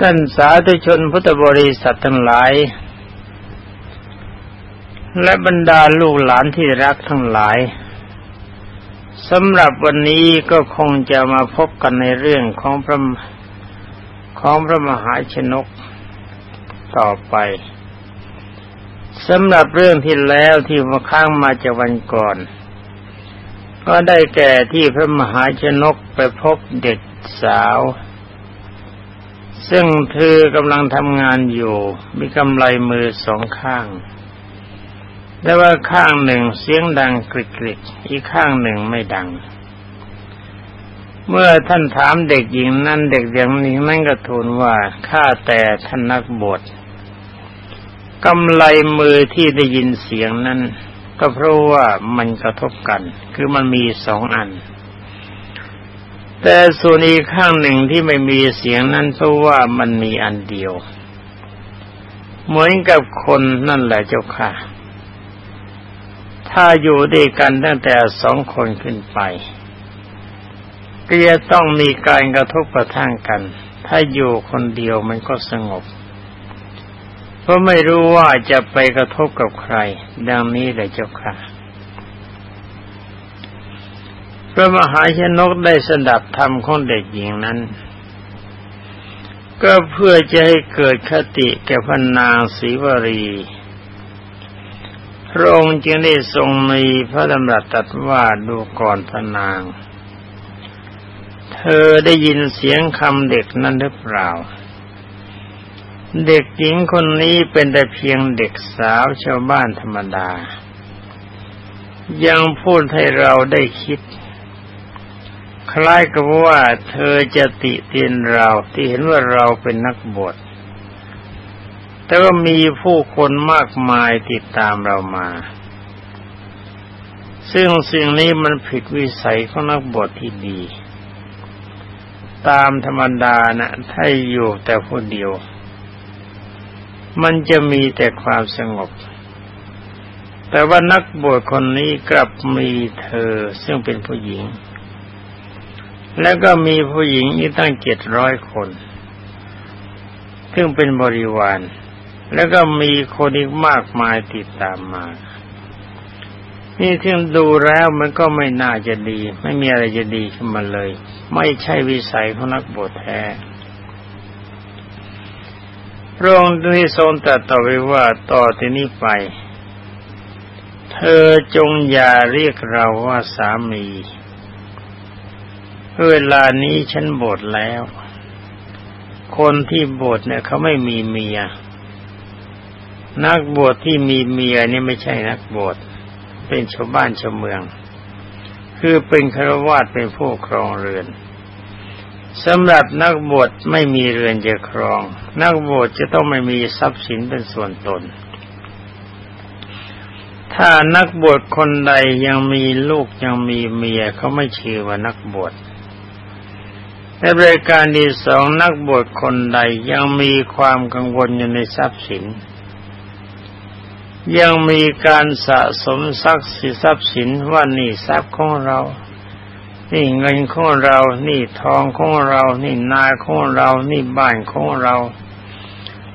ท่านสาธุชนพุทธบริษัททั้งหลาย และบรรดาลูกหลานที่รักทั้งหลายสำหรับวันนี้ก็คงจะมาพบกันในเรื่องของพระของพระมหาชนกต่อไปสำหรับเรื่องที่แล้วที่มาค้างมาจากวันก่อน ก็ได้แก่ที่พระมหาชนกไปพบเด็กสาว ซึ่งเธอกำลังทำงานอยู่ มีกำไลมือสองข้าง แต่ว่าข้างหนึ่งเสียงดังกริกๆอีกข้างหนึ่งไม่ดัง เมื่อท่านถามเด็กหญิงนั้นเด็กอย่างนี้นั่นก็ทูลว่าข้าแต่ท่านนักบวชกำไลมือที่ได้ยินเสียงนั้น ก็เพราะว่ามันกระทบกัน คือมันมีสองอัน แต่ส่วนอีกข้างหนึ่งที่ไม่มีเสียงนั้นเพราะว่ามันมีอันเดียว เหมือนกับคนนั่นแหละเจ้าค่ะ ถ้าอยู่ด้วยกันตั้งแต่สองคนขึ้นไปก็จะต้องมีการกระทบกระทั่งกัน ถ้าอยู่คนเดียวมันก็สงบ เพราะไม่รู้ว่าจะไปกระทบกับใคร ดังนี้เลยเจ้าค่ะ พระมหาชนกได้สดับธรรมของเด็กหญิงนั้น ก็เพื่อจะให้เกิดคติแก่พนางศรีวรี พระองค์จึงได้ทรงมีพระดำรัสตัดว่าดูก่อนพนาง เธอได้ยินเสียงคำเด็กนั้นหรือเปล่า เด็กหญิงคนนี้เป็นแต่เพียงเด็กสาวชาวบ้านธรรมดา ยังพูดให้เราได้คิด คล้ายกับว่าเธอจะติเตียนเราที่เห็นว่าเราเป็นนักบวชแต่ว่ามีผู้คนมากมายติดตามเรามา ซึ่งสิ่งนี้มันผิดวิสัยของนักบวชที่ดี ตามธรรมดานะถ้าอยู่แต่ผู้เดียว มันจะมีแต่ความสงบ แต่ว่านักบวชคนนี้กลับมีเธอซึ่งเป็นผู้หญิง แล้วก็มีผู้หญิงอีกตั้งเจ็ดร้อยคน ซึ่งเป็นบริวาร แล้วก็มีคนอีกมากมายติดตามมา นี่ที่ดูแล้วมันก็ไม่น่าจะดี ไม่มีอะไรจะดีขึ้นมาเลย ไม่ใช่วิสัยของนักบวชแท้พระองค์ได้ทรงตรัสต่อไปว่าต่อที่นี้ไป เธอจงอย่าเรียกเราว่าสามี เวลานี้ฉันบทแล้ว คนที่บทเนี่ยเขาไม่มีเมีย นักบวชที่มีเมียนี่ไม่ใช่นักบวชเป็นชาวบ้านชาวเมือง คือเป็นครวาสเป็นผู้ครองเรือนสำหรับนักบวชไม่มีเรือนจะครอง นักบวชจะต้องไม่มีทรัพย์สินเป็นส่วนตน ถ้านักบวชคนใดยังมีลูกยังมีเมียเขาไม่ชื่อว่านักบวช ในบริการที่สองนักบวชคนใดยังมีความกังวลอยู่ในทรัพย์สิน ยังมีการสะสมทรัพย์สินว่านี่ทรัพย์ของเรา นี่เงินของเรา นี่ทองของเรา นี่นาของเรา นี่บ้านของเรา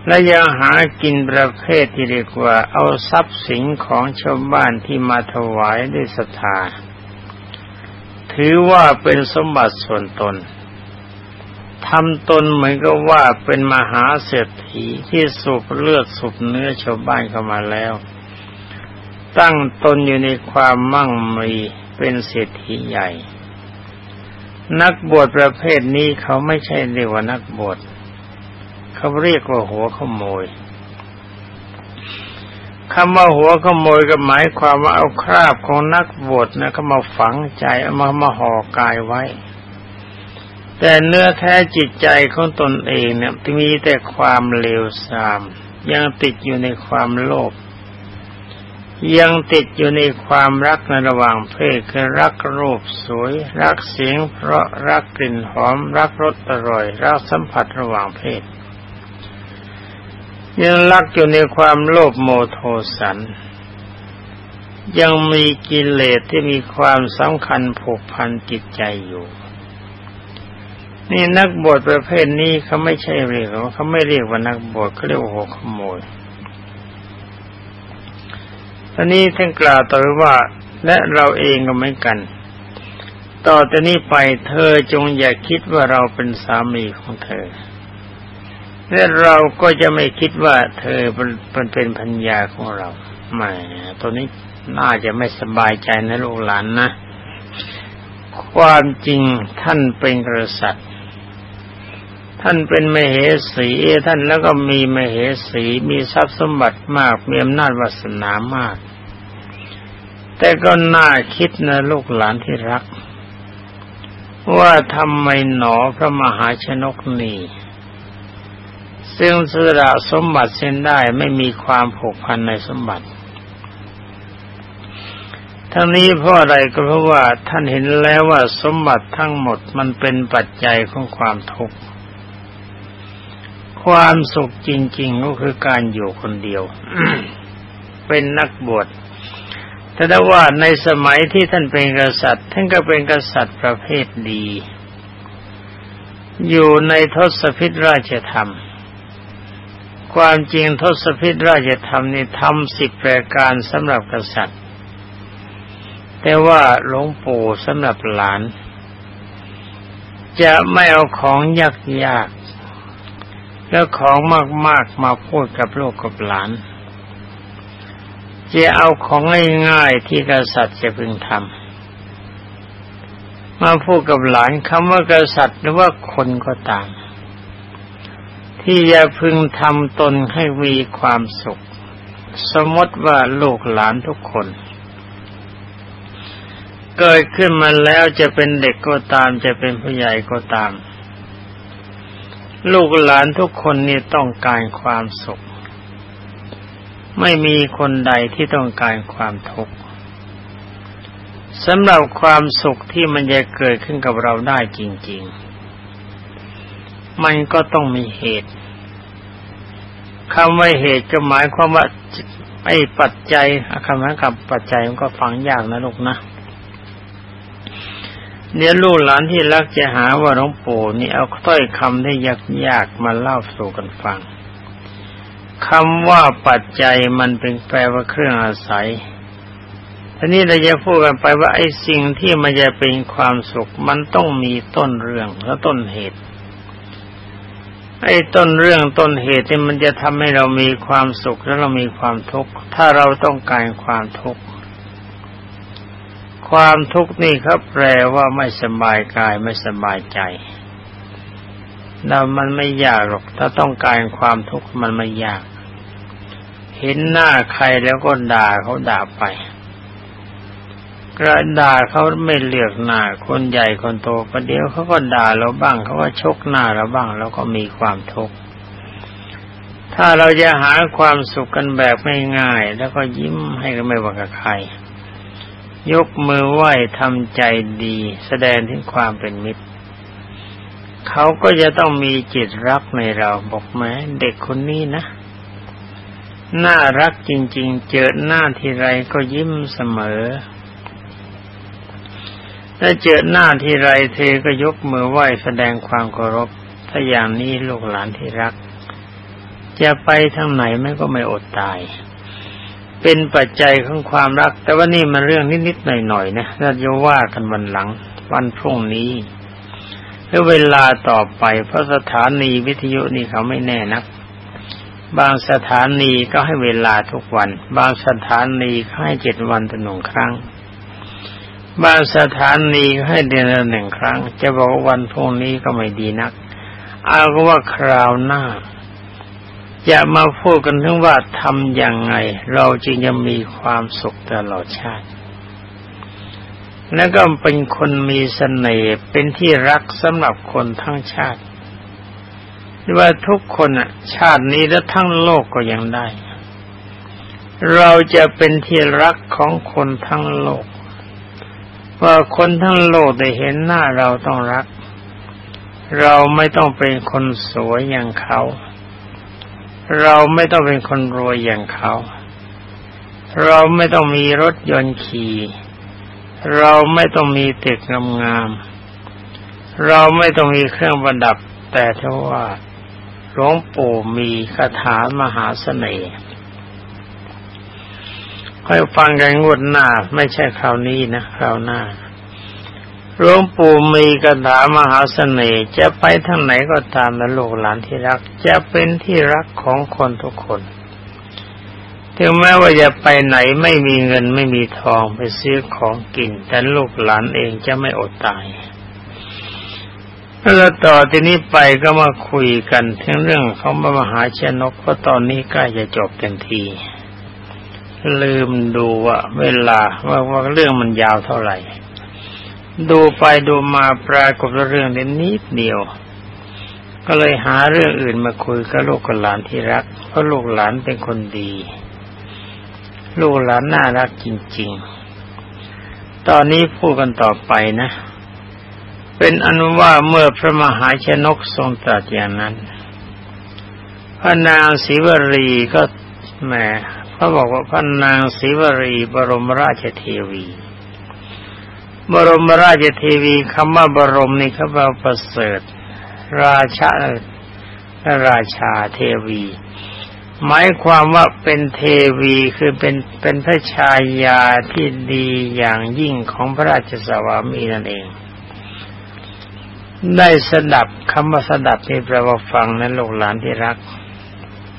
และยังหากินประเภทที่เรียกว่า เอาทรัพย์สินของชาวบ้านที่มาถวายด้วยศรัทธาถือว่าเป็นสมบัติส่วนตน ทำตนเหมือนกับว่าเป็นมหาเศรษฐีที่สูบเลือดสูบเนื้อชาวบ้านเข้ามาแล้ว ตั้งตนอยู่ในความมั่งมีเป็นเศรษฐีใหญ่ นักบวชประเภทนี้เขาไม่ใช่เรียกว่านักบวชเขาเรียกว่าหัวขโมยคำว่าหัวขโมยก็หมายความว่าเอาคราบของนักบวชนะเขามาฝังใจเอามามาห่อกายไว้ แต่เนื้อแท้จิตใจของตนเองเนี่ยมีแต่ความเลวทราม ยังติดอยู่ในความโลภยังติดอยู่ในความรักในระหว่างเพศคือรักรูปสวย รักเสียง เพราะรักกลิ่นหอม รักรสอร่อย รักสัมผัสระหว่างเพศ ยังรักอยู่ในความโลภโมโทสัน ยังมีกิเลสที่มีความสำคัญผูกพันจิตใจอยู่ นี่นักบวชประเภทนี้เขาไม่ใช่เรียกเขาไม่เรียกว่านักบวชเขาเรียกว่าหัวขโมยตอนนี้ท่านกล่าวต่อว่า และเราเองก็เหมือนกัน ต่อจากนี้ไปเธอจงอย่าคิดว่าเราเป็นสามีของเธอ และเราก็จะไม่คิดว่าเธอเป็นเป็นพัญญาของเราไม่ตัวนี้น่าจะไม่สบายใจนะลูกหลานนะ ความจริงท่านเป็นกษัตริย์ ท่านเป็นมเหสีท่านแล้วก็มีมเหสีมีทรัพย์สมบัติมากมีอำนาจวาสนามาก แต่ก็น่าคิดนะลูกหลานที่รัก ว่าทำไมหนอพระมหาชนกนี่ซึ่งสละสมบัติเส้นได้ไม่มีความผูกพันในสมบัติ ทั้งนี้เพราะอะไรก็เพราะว่าท่านเห็นแล้วว่าสมบัติทั้งหมดมันเป็นปัจจัยของความทุกข์ ความสุขจริง ๆ ก็คือการอยู่คนเดียว เป็นนักบวชแต่ถ้าว่าในสมัยที่ท่านเป็นกษัตริย์ ท่านก็เป็นกษัตริย์ประเภทดี อยู่ในทศพิธราชธรรม ความจริงทศพิธราชธรรมนี่ทำสิบประการสำหรับกษัตริย์ แต่ว่าหลวงปู่สำหรับหลาน จะไม่เอาของยากยาก แล้วของมากๆมาพูดกับลูกกับหลาน จะเอาของง่ายๆที่กษัตริย์จะพึงทำมาพูดกับหลานคำว่ากษัตริย์หรือว่าคนก็ตาม ที่จะพึงทำตนให้มีความสุข สมมติว่าลูกหลานทุกคน เกิดขึ้นมาแล้วจะเป็นเด็กก็ตามจะเป็นผู้ใหญ่ก็ตาม ลูกหลานทุกคนนี่ต้องการความสุข ไม่มีคนใดที่ต้องการความทุกข์สำหรับความสุขที่มันจะเกิดขึ้นกับเราได้จริง ๆ มันก็ต้องมีเหตุคำว่าเหตุก็หมายความว่าไอ้ปัจจัยคำนั้นกับปัจจัยมันก็ฟังยากนะลูกนะ เดี๋ยวลูกหลานที่รักจะหาว่าหลวงปู่นี่เอาถ้อยคำที่ยากๆมาเล่าสู่กันฟังคำว่าปัจจัยมันเป็นแปลว่าเครื่องอาศัยทีนี้เราจะพูดกันไปว่าไอ้สิ่งที่มันจะเป็นความสุข มันต้องมีต้นเรื่องและต้นเหตุ ไอ้ต้นเรื่องต้นเหตุที่มันจะทำให้เรามีความสุขแล้วเรามีความทุกข์ถ้าเราต้องการความทุกข์ ความทุกข์นี่เขาแปลว่าไม่สบายกายไม่สบายใจเรามันไม่ยากหรอก ถ้าต้องการความทุกข์มันไม่ยาก เห็นหน้าใครแล้วก็ด่าเขาด่าไป กระด่าเขาไม่เลือกหน้า คนใหญ่คนโตประเดี๋ยวเขาก็ด่าเราบ้างเขาก็ชกหน้าเราบ้างแล้วก็มีความทุกข์ถ้าเราจะหาความสุขกันแบบง่ายๆแล้วก็ยิ้มให้กันไม่ว่ากับใคร ยกมือไหว้ทำใจดี แสดงถึงความเป็นมิตร เขาก็จะต้องมีจิตรักในเราบอกแม้เด็กคนนี้นะ น่ารักจริง ๆ เจอหน้าทีไรก็ยิ้มเสมอถ้าเจอหน้าทีไรเธอก็ยกมือไหว้แสดงความเคารพ ถ้าอย่างนี้ลูกหลานที่รัก จะไปทางไหนไม่ก็ไม่อดตาย เป็นปัจจัยของความรัก แต่ว่านี่มันเรื่องนิดๆหน่อยๆนะเราจะว่ากันวันหลัง วันพรุ่งนี้หรือเวลาต่อไปเพราะสถานีวิทยุนี่เขาไม่แน่นัก บางสถานีก็ให้เวลาทุกวัน บางสถานีให้เจ็ดวันต่อหนึ่งครั้ง บางสถานีให้เดือนละหนึ่งครั้ง จะบอกว่าวันพรุ่งนี้ก็ไม่ดีนัก เอาก็ว่าคราวหน้า จะมาพูดกันถึงว่าทำอย่างไง เราจึงจะมีความสุขตลอดชาติ แล้วก็เป็นคนมีเสน่ห์เป็นที่รักสำหรับคนทั้งชาติว่าทุกคนชาตินี้และทั้งโลกก็ยังได้ เราจะเป็นที่รักของคนทั้งโลก ว่าคนทั้งโลกได้เห็นหน้าเราต้องรัก เราไม่ต้องเป็นคนสวยอย่างเขา เราไม่ต้องเป็นคนรวยอย่างเขา เราไม่ต้องมีรถยนต์ขี่ เราไม่ต้องมีตึกงามเราไม่ต้องมีเครื่องประดับ แต่ถ้าว่าหลวงปู่มีคาถามหาเสน่ห์ค่อยฟังกันงวดหน้า ไม่ใช่คราวนี้นะคราวหน้า หลวงปู่มีคาถามหาเสน่ห์จะไปทางไหนก็ตามนะลูกหลานที่รัก จะเป็นที่รักของคนทุกคนถึงแม้ว่าจะไปไหนไม่มีเงินไม่มีทองไปซื้อของกิน แต่ลูกหลานเองจะไม่อดตายแล้วต่อที่นี้ไปก็มาคุยกันถึงเรื่องของมหาชนกเพราะตอนนี้ใกล้จะจบเต็มที ลืมดูว่าเวลาว่าว่าเรื่องมันยาวเท่าไหร่ ดูไปดูมาปรากฏเรื่องนี้นิดเดียว ก็เลยหาเรื่องอื่นมาคุยกับลูกกับหลานที่รัก เพราะลูกหลานเป็นคนดี ลูกหลานน่ารักจริง ๆ ตอนนี้พูดกันต่อไปนะ เป็นอนุว่าเมื่อพระมหาชนกทรงตรัสอย่างนั้น พระนางศิวรีก็แหมเขาบอกว่าพระนางศิวรีบรมราชเทวี บรมราชเทวีคำว่าบรมนี่เขาบอกประเสริฐ ราชาราชาเทวี หมายความว่าเป็นเทวีคือเป็นเป็นพระชายาที่ดีอย่างยิ่งของพระราชสวามีนั่นเอง ได้สดับคำว่าสดับนี่แปลว่าฟังนั้นลูกหลานที่รัก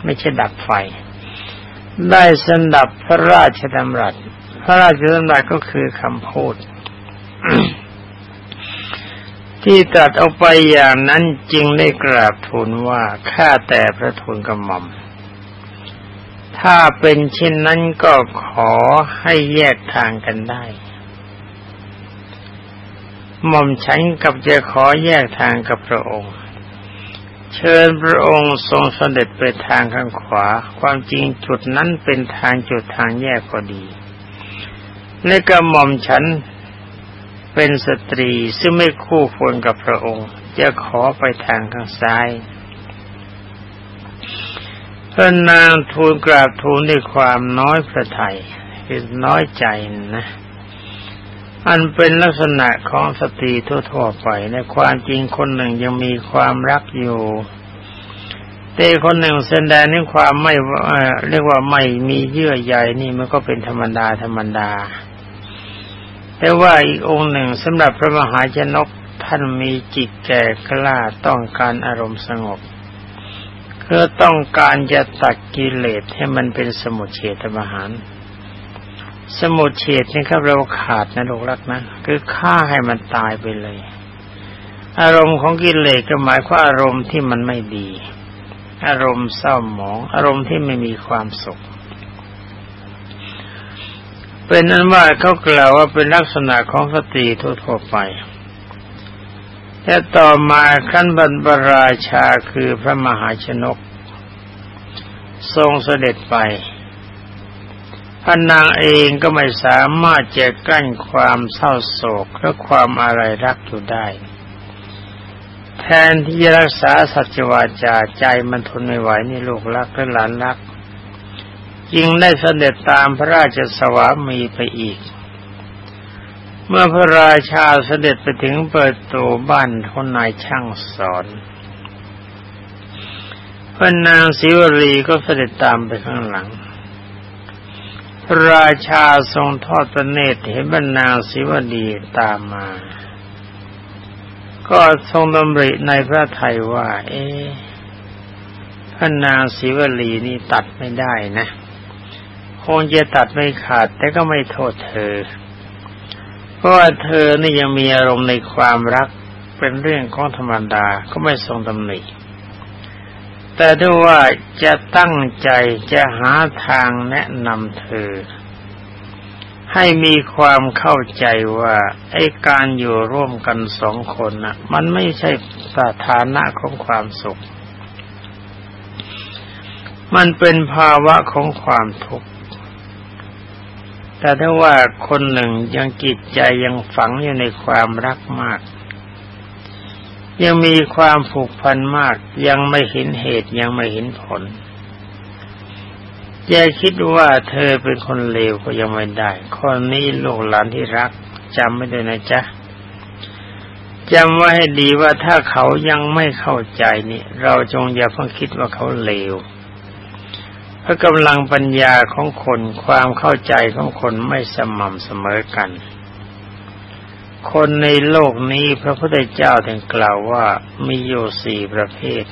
ไม่ใช่ดับไฟ ได้สดับพระราชดำรัส พระราชดำรัสก็คือคำพูด ที่ตัดเอาไปอย่างนั้นจึงได้กราบทูลว่าข้าแต่พระทูลกระหม่อม ถ้าเป็นเช่นนั้นก็ขอให้แยกทางกันได้ หม่อมฉันกับจะขอแยกทางกับพระองค์ เชิญพระองค์ทรงสเสด็จไปทางข้างขวา ความจริงจุดนั้นเป็นทางจุดทางแยกพอดีและก็หม่อมฉัน เป็นสตรีซึ่งไม่คู่ควรกับพระองค์ จะขอไปทางข้างซ้ายพระนางทูลกราบทูลด้วยความน้อยพระทยัยคือน้อยใจนะ อันเป็นลักษณะของสตรีทั่วๆไปในความจริงคนหนึ่งยังมีความรักอยู่แต่คนหนึ่งแสดงถึงความไม่เรียกว่าไม่มีเยื่อใยนี่มันก็เป็นธรรมดาธรรมดา แต่ว่าอีกองค์หนึ่งสำหรับพระมหาชนกท่านมีจิตแก่กล้าต้องการอารมณ์สงบเพื่อต้องการจะตัดกิเลสให้มันเป็นสมุทเฉทประหาร สมุดเฉดนี่ครับเราขาดนะลูกรักนะ คือฆ่าให้มันตายไปเลย อารมณ์ของกิเลสก็หมายความอารมณ์ที่มันไม่ดี อารมณ์เศร้าหมอง อารมณ์ที่ไม่มีความสุข เป็นนั้นว่าเขากล่าวว่าเป็นลักษณะของสตรีทั่วไปแต่ต่อมาขั้นบรรบราชาคือพระมหาชนก ทรงเสด็จไปพระนางเองก็ไม่สามารถจะกั้นความเศร้าโศกและความอะไรรักอยู่ได้ แทนที่จะรักษาสัจวาจาใจมันทนไม่ไหวนี่ลูกรักและหลานรัก จึงได้เสด็จตามพระราชสวามีไปอีก เมื่อพระราชาเสด็จไปถึงเปิดตัวบ้านคนนายช่างสอนพระนางศิวรีก็เสด็จตามไปข้างหลัง พระราชาทรงทอดพระเนตรเห็นบรรนางศิวดีตามมา ก็ทรงดำริในพระไทยว่า เอ๊พระนางศิวลีนี่ตัดไม่ได้นะ งจะตัดไม่ขาด แต่ก็ไม่โทษเธอ เพราะว่าเธอนี่ยังมีอารมณ์ในความรักเป็นเรื่องของธรรมดาก็ไม่ทรงตำหนิแต่ถ้าว่าจะตั้งใจจะหาทางแนะนำเธอ ให้มีความเข้าใจว่าไอ้การอยู่ร่วมกันสองคนนะ่ะ มันไม่ใช่สถานะของความสุข มันเป็นภาวะของความทุกข์ แต่ถ้าว่าคนหนึ่งยังจิตใจยังฝังอยู่ในความรักมาก ยังมีความผูกพันมาก ยังไม่เห็นเหตุยังไม่เห็นผลจะคิดว่าเธอเป็นคนเลวก็ยังไม่ได้คนนี้ลูกหลานที่รักจำไม่ได้นะจ๊ะจำไว้ให้ดีว่าถ้าเขายังไม่เข้าใจนี่ เราจงอย่าเพิ่งคิดว่าเขาเลว เพราะกำลังปัญญาของคนความเข้าใจของคนไม่สม่ำเสมอกัน คนในโลกนี้พระพุทธเจ้าถึงกล่าวว่ามีอยู่สี่ประเภท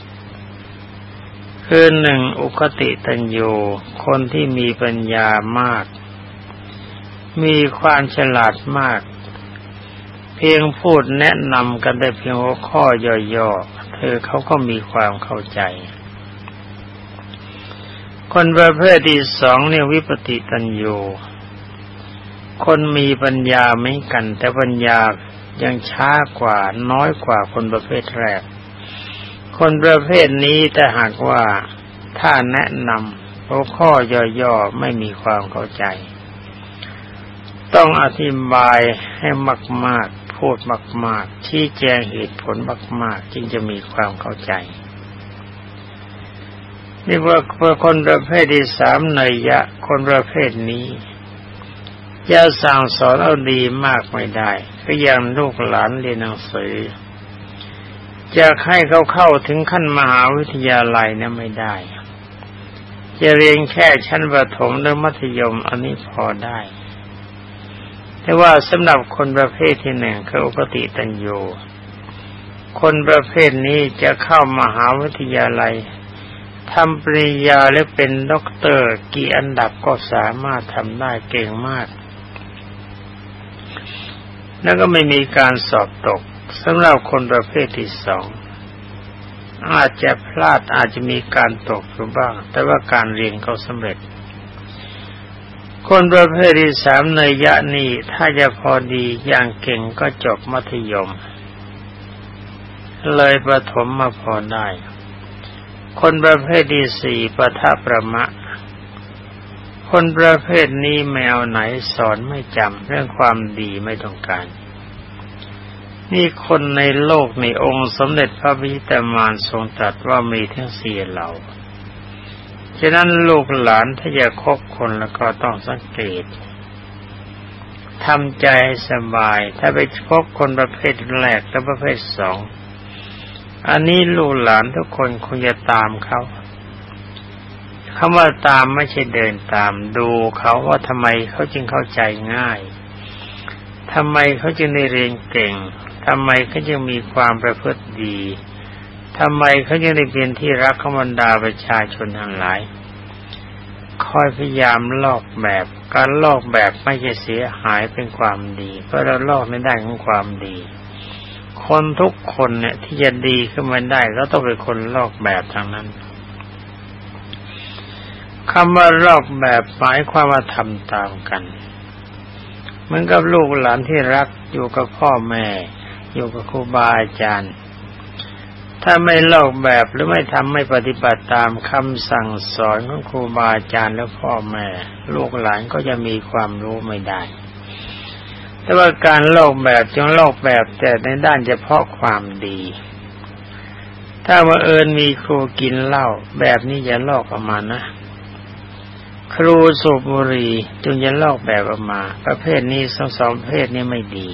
คือหนึ่งอุคติตัญญูคนที่มีปัญญามาก มีความฉลาดมาก เพียงพูดแนะนำกันได้เพียงหัวข้อย่อๆเธอเขาก็มีความเข้าใจ คนประเภทที่สองเนี่ยวิปติตัญญูคนมีปัญญาไม่กัน แต่ปัญญายังช้ากว่าน้อยกว่าคนประเภทแรก คนประเภทนี้แต่หากว่าถ้าแนะนำหัวข้อย่อๆไม่มีความเข้าใจ ต้องอธิบายให้มากพูดมาก ๆ ชี้แจงเหตุผลมาก ๆ จึงจะมีความเข้าใจ นี่ว่าคนประเภทที่สามเนยยะ คนประเภทนี้จะสั่งสอนเอาดีมากไม่ได้ก็ยังลูกหลานเรียนหนังสือจะให้เขาเข้าถึงขั้นมหาวิทยาลัยนะไม่ได้ จะเรียนแค่ชั้นประถมหรือมัธยมอันนี้พอได้ แต่ว่าสำหรับคนประเภทที่หนึ่งคืออุคฆฏิตัญญูคนประเภทนี้จะเข้ามหาวิทยาลัย ทำปริญญาและเป็นด็อกเตอร์กี่อันดับก็สามารถทำได้เก่งมาก แล้วก็ไม่มีการสอบตกสำหรับคนประเภทที่สอง อาจจะพลาดอาจจะมีการตกอยู่บ้าง แต่ว่าการเรียนเขาสำเร็จ คนประเภทที่สามในยะนี้ถ้าจะพอดีอย่างเก่งก็จบมัธยม เลยประถมมาพอได้ คนประเภทที่สี่ปะทะประมะ คนประเภทนี้แมวไหนสอนไม่จำเรื่องความดีไม่ต้องการ นี่คนในโลกในองค์สมเด็จพระพิตามานทรงตรัสว่ามีทั้งสี่เหล่า ฉะนั้นลูกหลานถ้าจะคบคนแล้วก็ต้องสังเกตทำใจสบาย ถ้าไปคบคนประเภทแรกและประเภทสอง อันนี้ลูกหลานทุกคนคงจะตามเขาคำว่าตามไม่ใช่เดินตาม ดูเขาว่าทำไมเขาจึงเข้าใจง่ายทำไมเขาจึงได้เรียนเก่งทำไมเขาจึงมีความประพฤติดีทำไมเขาจึงได้เป็นที่รักของบรรดาประชาชนทั้งหลาย คอยพยายามลอกแบบ การลอกแบบไม่ใช่เสียหายเป็นความดี เพราะเราลอกไม่ได้ของความดี คนทุกคนเนี่ย ที่จะดีขึ้นมาได้ก็ต้องเป็นคนลอกแบบทางนั้นคำว่าลอกแบบหมายความว่าทำตามกันเหมือนกับลูกหลานที่รักอยู่กับพ่อแม่ อยู่กับครูบาอาจารย์ ถ้าไม่ลอกแบบหรือไม่ทำไม่ปฏิบัติตามคำสั่งสอนของครูบาอาจารย์และพ่อแม่ ลูกหลานก็จะมีความรู้ไม่ได้ แต่ว่าการลกแบบจงลกแบบแต่ในด้านเฉพาะความดี ถ้าว่าเอิญมีครูกินเหล้าแบบนี้อย่าลอกออกมานะ ครูสูบบุหรี่จึงจะลอกแบบออกมา ประเภทนี้สองสองประเภทนี้ไม่ดี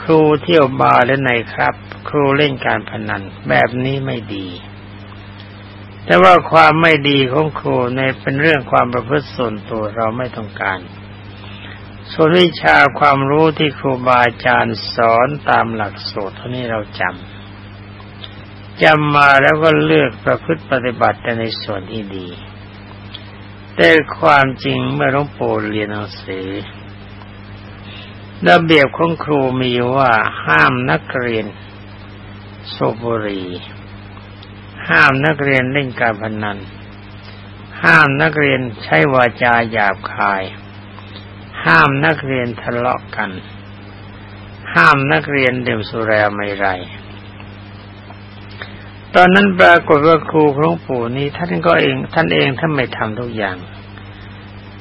ครูเที่ยวบาร์และในครับ ครูเล่นการพนันแบบนี้ไม่ดีแต่ว่าความไม่ดีของครูในเป็นเรื่องความประพฤติส่วนตัวเราไม่ต้องการ ส่วนวิชาความรู้ที่ครูบาอาจารย์สอนตามหลักสูตรเท่านี้เราจำจำมาแล้วก็เลือกประพฤติปฏิบัติแต่ในส่วนที่ดี แต่ความจริงเมื่อหลวงปู่เรียนหนังสือระเบียบของครูมีว่าห้ามนักเรียนสูบบุหรี่ห้ามนักเรียนเล่นการพนัน ห้ามนักเรียนใช้วาจาหยาบคาย ห้ามนักเรียนทะเลาะกัน ห้ามนักเรียนดื่มสุราไม่ไร ตอนนั้นปรากฏว่าครูหลวงปู่นี้ท่านก็เอง ท่านเองท่านไม่ทำทุกอย่าง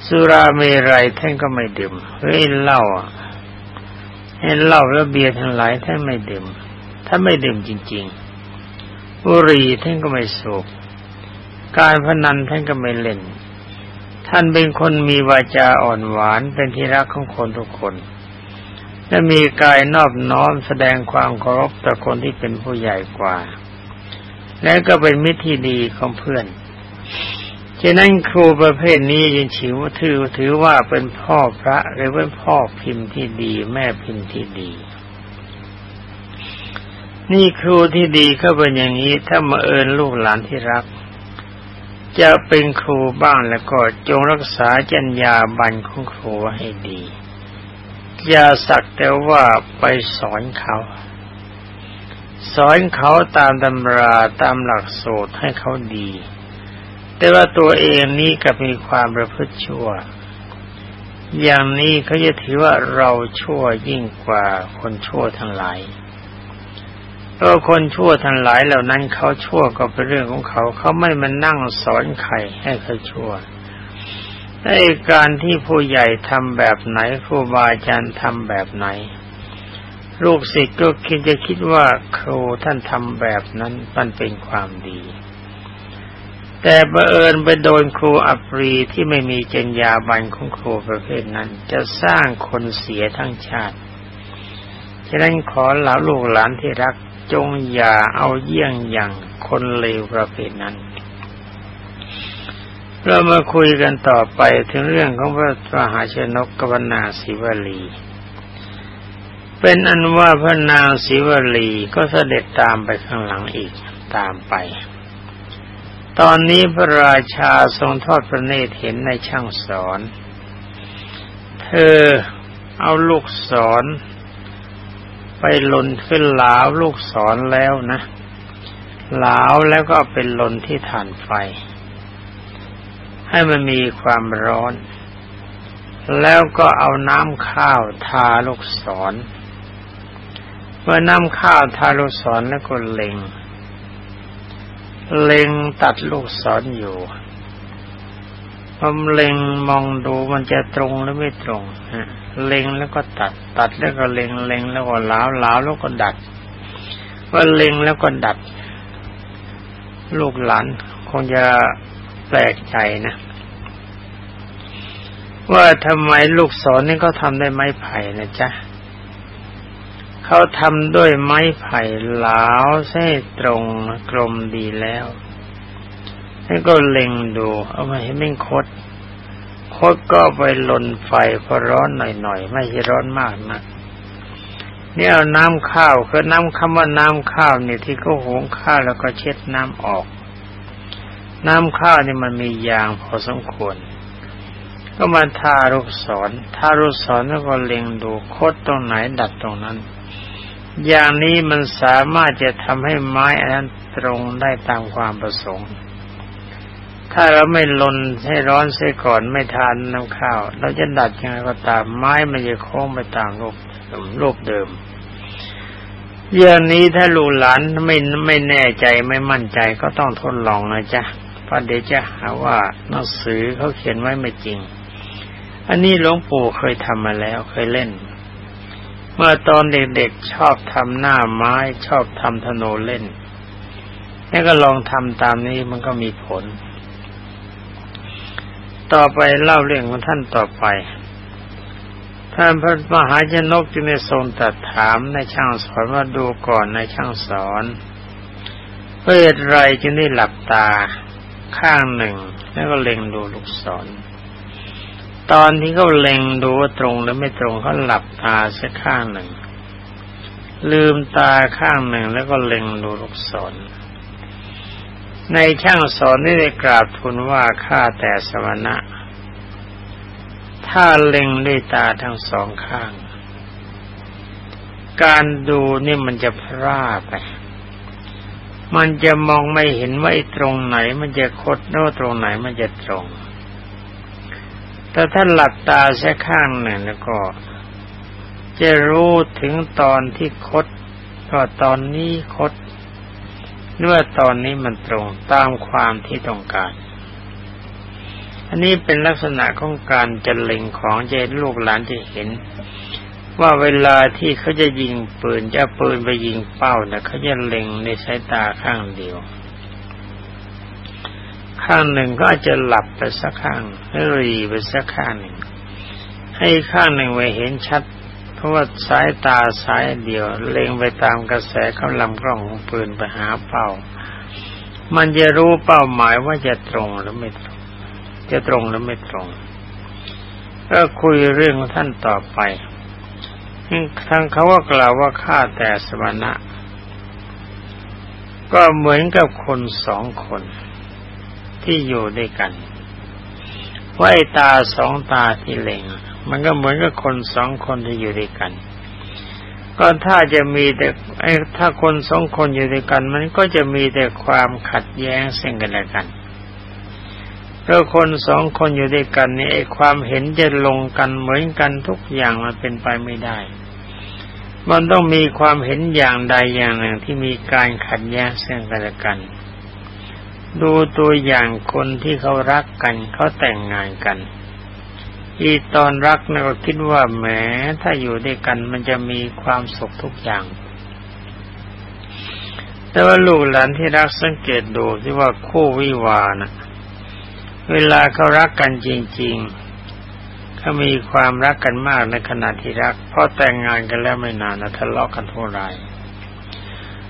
สุราเมรัยท่านก็ไม่ดื่มเฮ้ยเหล้าเห็นเหล้าแล้วเบียร์ทั้งหลายท่านไม่ดื่มท่านไม่ดื่มจริง ๆ บุหรี่ท่านก็ไม่สูบการพนันท่านก็ไม่เล่น ท่านเป็นคนมีวาจาอ่อนหวานเป็นที่รักของคนทุกคน และมีกายนอบน้อมแสดงความเคารพต่อคนที่เป็นผู้ใหญ่กว่า และก็เป็นมิตรที่ดีของเพื่อนฉะนั้นครูประเภทนี้ยังถือว่าถือถือว่าเป็นพ่อพระหรือเป็นพ่อพิมพ์ที่ดี แม่พิมพ์ที่ดี นี่ครูที่ดีก็เป็นอย่างนี้ถ้ามาเอิญลูกหลานที่รัก จะเป็นครูบ้างแล้วก็จงรักษาจัญญาบันของครูให้ดี อย่าสักแต่ว่าไปสอนเขา สอนเขาตามตำราตามหลักสูตรให้เขาดี แต่ว่าตัวเองนี้กับมีความประพฤติชั่ว อย่างนี้เขาจะถือว่าเราชั่วยิ่งกว่าคนชั่วทั้งหลาย เพราคนชั่วทั้งหลายเหล่านั้นเขาชั่วก็เป็นเรื่องของเขาเขาไม่มานั่งสอนใครให้เขาชั่วในการที่ผู้ใหญ่ทำแบบไหนครูบาอาจารย์ทำแบบไหน ลูกศิษย์ก็คิดจะคิดว่าครูท่านทำแบบนั้นมันเป็นความดี แต่บังเอิญไปโดนครูอัปรีที่ไม่มีจรรยาบรรณของครูประเภทนั้น จะสร้างคนเสียทั้งชาติฉะนั้นขอเหล่าลูกหลานที่รัก จงอย่าเอาเยี่ยงอย่างคนเลวประเภทนั้น เรามาคุยกันต่อไปถึงเรื่องของพระมหาชนกกวนาศิวลี เป็นอันว่าพระนางศิวลีก็เสด็จตามไปข้างหลังอีกตามไป ตอนนี้พระราชาทรงทอดพระเนตรเห็นในช่างสอน เธอเอาลูกศร ไปหล่นขึ้นหลาวลูกศรแล้วนะหลาวแล้วก็เป็นลนที่ฐานไฟ ให้มันมีความร้อน แล้วก็เอาน้ำข้าวทาลูกศรเมื่อน้ำข้าวทาลูกศรแล้วก็เล็ง เล็งตัดลูกศรออยู่ ผมเล็งมองดูมันจะตรงหรือไม่ตรงเล็งแล้วก็ตัด ตัดแล้วก็เล็งเล็งแล้วก็ล้าวล้าวแล้วก็ดัดว่าเล็งแล้วก็ดัด ลูกหลานคงจะแปลกใจนะ ว่าทำไมลูกศรนี่เขาทำได้ไม้ไผ่นะจ๊ะเขาทำด้วยไม้ไผ่หลาวเส้ตรงกลมดีแล้ว ให้วก็เล็งดู เอามาให้ไม่คด คดก็ไปลนไฟพอร้อนหน่อยๆ ไม่ใช่ร้อนมากนะนี่เอาน้ำข้าวคือน้ำคำว่าน้ำข้าวเนี่ยที่เขาหุงข้าวแล้วก็เช็ดน้ำออก น้ำข้าวนี่มันมียางพอสมควร ก็มาทาลูกศรทาลูกศรแล้วก็เล็งดูคดตรงไหนดัดตรงนั้น อย่างนี้มันสามารถจะทำให้ไม้อันนั้นตรงได้ตามความประสงค์ ถ้าเราไม่ลนให้ร้อนเสียก่อนไม่ทานน้ำข้าว เราจะดัดยังไงก็ตามไม้มันจะโค้งไปตามรูปรูปเดิมอย่างนี้ถ้าลูกหลานไม่ไม่แน่ใจไม่มั่นใจก็ต้องทดลองนะจ๊ะเพราะเดี๋ยวจะหาว่าหนังสือเขาเขียนไว้ไม่จริง อันนี้หลวงปู่เคยทำมาแล้วเคยเล่น เมื่อตอนเด็กๆชอบทำหน้าไม้ชอบทำธนูเล่นนี่ก็ลองทำตามนี้มันก็มีผล ต่อไปเล่าเรื่องของท่านต่อไป ท่านพระมหาชนกจึงได้ทรงตรัสถามในช่างสอนว่าดูก่อนในช่างสอนเพื่อไรจึงได้หลับตาข้างหนึ่ง แล้วก็เล็งดูลูกศร ตอนที่เขาเล็งดูว่าตรงหรือไม่ตรงเขาหลับตาสักข้างหนึ่ง ลืมตาข้างหนึ่งแล้วก็เล็งดูลูกศร ในช่างสอนนี่ได้กราบทูลว่าข้าแต่สมณะ ถ้าเล็งด้วยตาทั้งสองข้าง การดูนี่มันจะพร่าไปมันจะมองไม่เห็นว่าตรงไหน มันจะคดโน้ตรงไหนมันจะตรง แต่ถ้าหลับตาแค่ข้างหนึ่งแล้วก็ จะรู้ถึงตอนที่คดก็ตอนนี้คด เมื่อตอนนี้มันตรงตามความที่ต้องการ อันนี้เป็นลักษณะของการจะเล็งของเจลูกหลานจะเห็น ว่าเวลาที่เขาจะยิงปืนจะปืนไปยิงเป้าเนี่ยเขาจะเล็งในสายตาข้างเดียว ข้างหนึ่งก็อาจจะหลับไปสักข้างหรือรีไปสักข้างหนึ่งให้ข้างหนึ่งไว้เห็นชัด ราะว่าสายตาสายเดียว เล็งไปตามกระแสกำลำกล้องของปืนไปหาเป้า มันจะรู้เป้าหมายว่าจะตรงหรือไม่ตรง จะตรงหรือไม่ตรง ก็คุยเรื่องท่านต่อไปทางเขาว่ากล่าวว่าข้าแต่สมณะ ก็เหมือนกับคนสองคนที่อยู่ด้วยกันว่าไอ้ตาสองตาที่เล็ง มันก็เหมือนกับคนสองคนที่อยู่ด้วยกัน ก็ถ้าจะมีแต่ไอ้ถ้าคนสองคนอยู่ด้วยกัน มันก็จะมีแต่ความขัดแย้งซึ่งกันและกันเพราะคนสองคนอยู่ด้วยกันนี่ไอ้ความเห็นจะลงกันเหมือนกันทุกอย่างมันเป็นไปไม่ได้ มันต้องมีความเห็นอย่างใดอย่างหนึ่งที่มีการขัดแย้งซึ่งกันและกัน ดูตัวอย่างคนที่เขารักกันเขาแต่งงานกัน อีตอนรักนะก็คิดว่าแหมถ้าอยู่ด้วยกันมันจะมีความสุขทุกอย่าง แต่ว่าลูกหลานที่รักสังเกตดูที่ว่าคู่วิวานะเวลาเขารักกันจริงๆเขามีความรักกันมากในขณะที่รักพอแต่งงานกันแล้วไม่นานนะทะเลาะกันเทุราย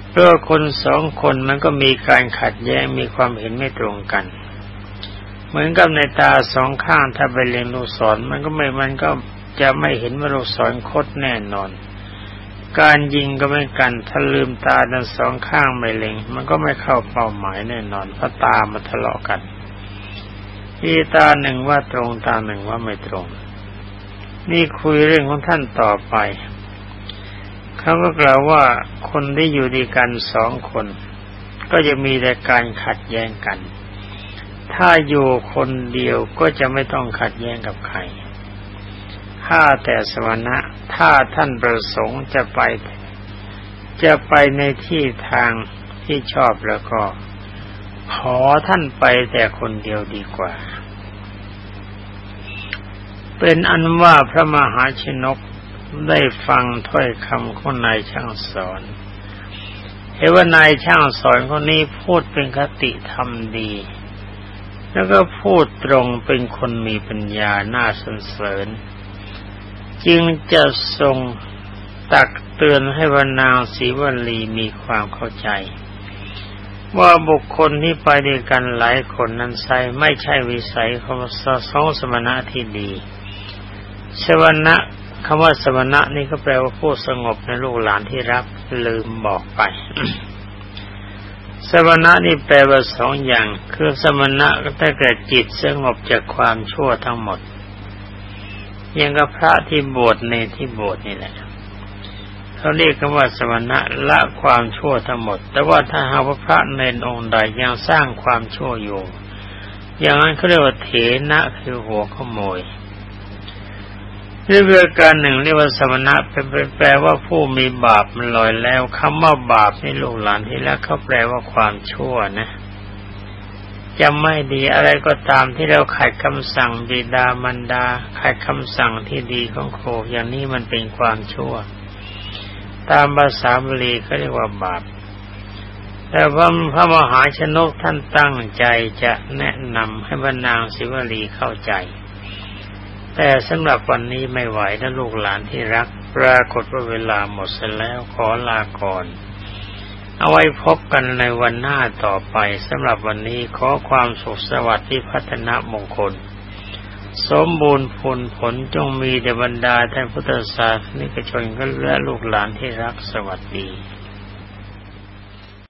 เพราะคนสองคนมันก็มีการขัดแย้งมีความเห็นไม่ตรงกัน เหมือนกับในตาสองข้างถ้าไปเรียนลูกศรมันก็ไม่มันก็จะไม่เห็นว่าลูกศรคดแน่นอน การยิงก็ไม่กันถ้าลืมตาทั้งสองข้างไม่เล็ง มันก็ไม่เข้าเป้าหมายแน่นอนเพราะตามันทะเลาะกันที่ตาหนึ่งว่าตรงตาหนึ่งว่าไม่ตรง นี่คุยเรื่องของท่านต่อไปเขาก็กล่าวว่าคนที่อยู่ดีกันสองคน ก็จะมีแต่การขัดแย้งกัน ถ้าอยู่คนเดียวก็จะไม่ต้องขัดแย้งกับใคร ถ้าแต่สวนะถ้าท่านประสงค์จะไป จะไปในที่ทางที่ชอบแล้วก็ ขอท่านไปแต่คนเดียวดีกว่า เป็นอันว่าพระมหาชนกได้ฟังถ้อยคำของนายช่างสอนเห็นว่านายช่างสอนคนนี้พูดเป็นคติธรรมดี แล้วก็พูดตรงเป็นคนมีปัญญาน่าสนเสริญ จึงจะทรงตักเตือนให้วานางศรีวลีมีความเข้าใจ ว่าบุคคลที่ไปด้วยกันหลายคนนั้นใช่ไม่ใช่วิสัยของสองสมณะที่ดีสวนะคำว่าสมณะนี่ก็แปลว่าผู้สงบในลูกหลานที่รักลืมบอกไป สมณะนี่แปลว่าสองอย่าง คือสมณะก็ถ้าเกิดจิตสงบจากความชั่วทั้งหมดอย่างกับพระที่บวชในที่บวชนี่แหละเขาเรียกกันว่าสมณะละความชั่วทั้งหมด แต่ว่าถ้าหากว่าพระในองค์ใดยังสร้างความชั่วอยู่ อย่างนั้นเขาเรียกว่าเถนะคือหัวขโมย เรื่องการหนึ่งเรียกว่าสมณะเป็นแปลว่าผู้มีบาปมันลอยแล้วคำว่าบาปนี่ลูกหลานที่แล้วเขาแปลว่าความชั่วนะจะไม่ดีอะไรก็ตามที่เราขัดคำสั่งบิดามารดาขัดคำสั่งที่ดีของโคอย่างนี้มันเป็นความชั่ว ตามภาษาบาลีเขาเรียกว่าบาป แต่พระพระมหาชนกท่านตั้งใจจะแนะนำให้บรรนางศิวลีเข้าใจ แต่สำหรับวันนี้ไม่ไหวนะลูกหลานที่รัก ปรากฏว่าเวลาหมดเสียแล้วขอลาก่อน เอาไว้พบกันในวันหน้าต่อไปสำหรับวันนี้ขอความสุขสวัสดิ์ที่พัฒนามงคล สมบูรณ์ผลผลจงมีเดบรรดาท่านพุทธศาสนิกชนก็และลูกหลานที่รักสวัสดี